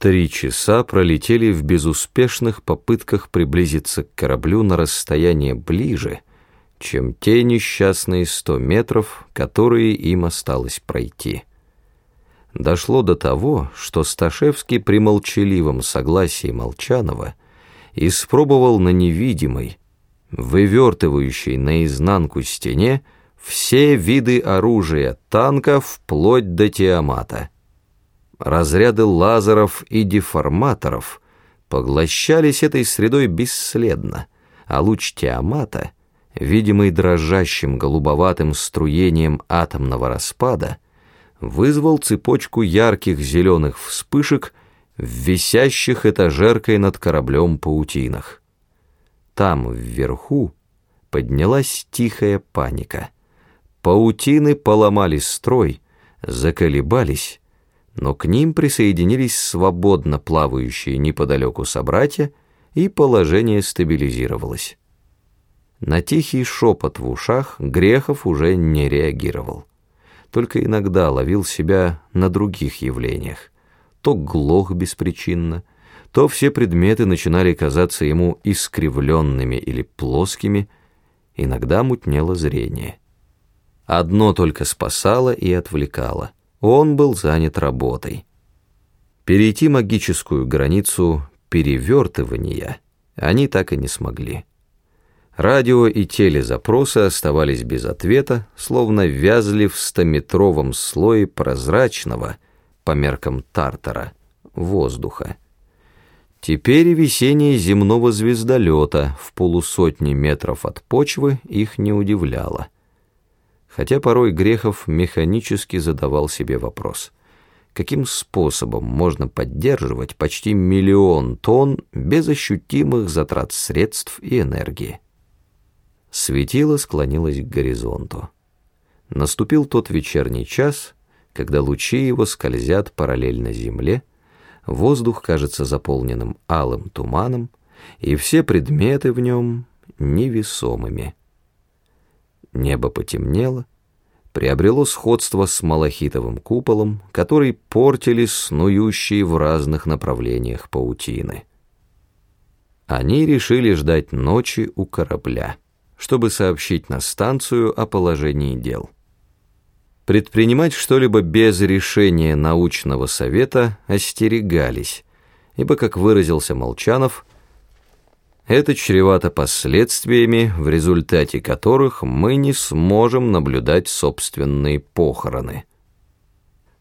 Три часа пролетели в безуспешных попытках приблизиться к кораблю на расстояние ближе, чем те несчастные сто метров, которые им осталось пройти. Дошло до того, что Сташевский при молчаливом согласии Молчанова испробовал на невидимой, вывертывающей наизнанку стене все виды оружия танка вплоть до Тиамата. Разряды лазеров и деформаторов поглощались этой средой бесследно, а луч Тиамата, видимый дрожащим голубоватым струением атомного распада, вызвал цепочку ярких зеленых вспышек в висящих этажеркой над кораблем паутинах. Там, вверху, поднялась тихая паника. Паутины поломали строй, заколебались, но к ним присоединились свободно плавающие неподалеку собратья, и положение стабилизировалось. На тихий шепот в ушах Грехов уже не реагировал. Только иногда ловил себя на других явлениях. То глох беспричинно, то все предметы начинали казаться ему искривленными или плоскими, иногда мутнело зрение. Одно только спасало и отвлекало — он был занят работой. Перейти магическую границу перевертывания они так и не смогли. Радио и телезапросы оставались без ответа, словно вязли в стометровом слое прозрачного, по меркам Тартара, воздуха. Теперь весеннее земного звездолета в полусотни метров от почвы их не удивляло хотя порой Грехов механически задавал себе вопрос, каким способом можно поддерживать почти миллион тонн без ощутимых затрат средств и энергии. Светило склонилось к горизонту. Наступил тот вечерний час, когда лучи его скользят параллельно земле, воздух кажется заполненным алым туманом, и все предметы в нем невесомыми. Небо потемнело, приобрело сходство с малахитовым куполом, который портили снующие в разных направлениях паутины. Они решили ждать ночи у корабля, чтобы сообщить на станцию о положении дел. Предпринимать что-либо без решения научного совета остерегались, ибо, как выразился Молчанов, это чревато последствиями, в результате которых мы не сможем наблюдать собственные похороны.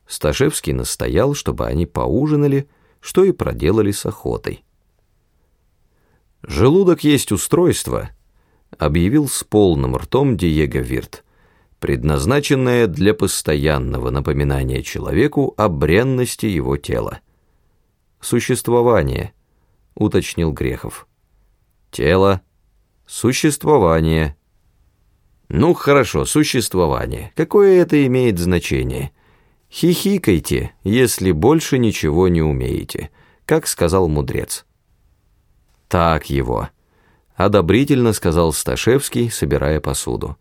Сташевский настоял, чтобы они поужинали, что и проделали с охотой. «Желудок есть устройство», — объявил с полным ртом Диего Вирт, предназначенное для постоянного напоминания человеку о бренности его тела. «Существование», — уточнил Грехов тело, существование. Ну, хорошо, существование. Какое это имеет значение? Хихикайте, если больше ничего не умеете, как сказал мудрец. Так его, одобрительно сказал Сташевский, собирая посуду.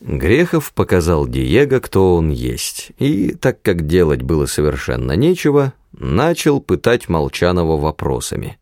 Грехов показал Диего, кто он есть, и, так как делать было совершенно нечего, начал пытать Молчанова вопросами.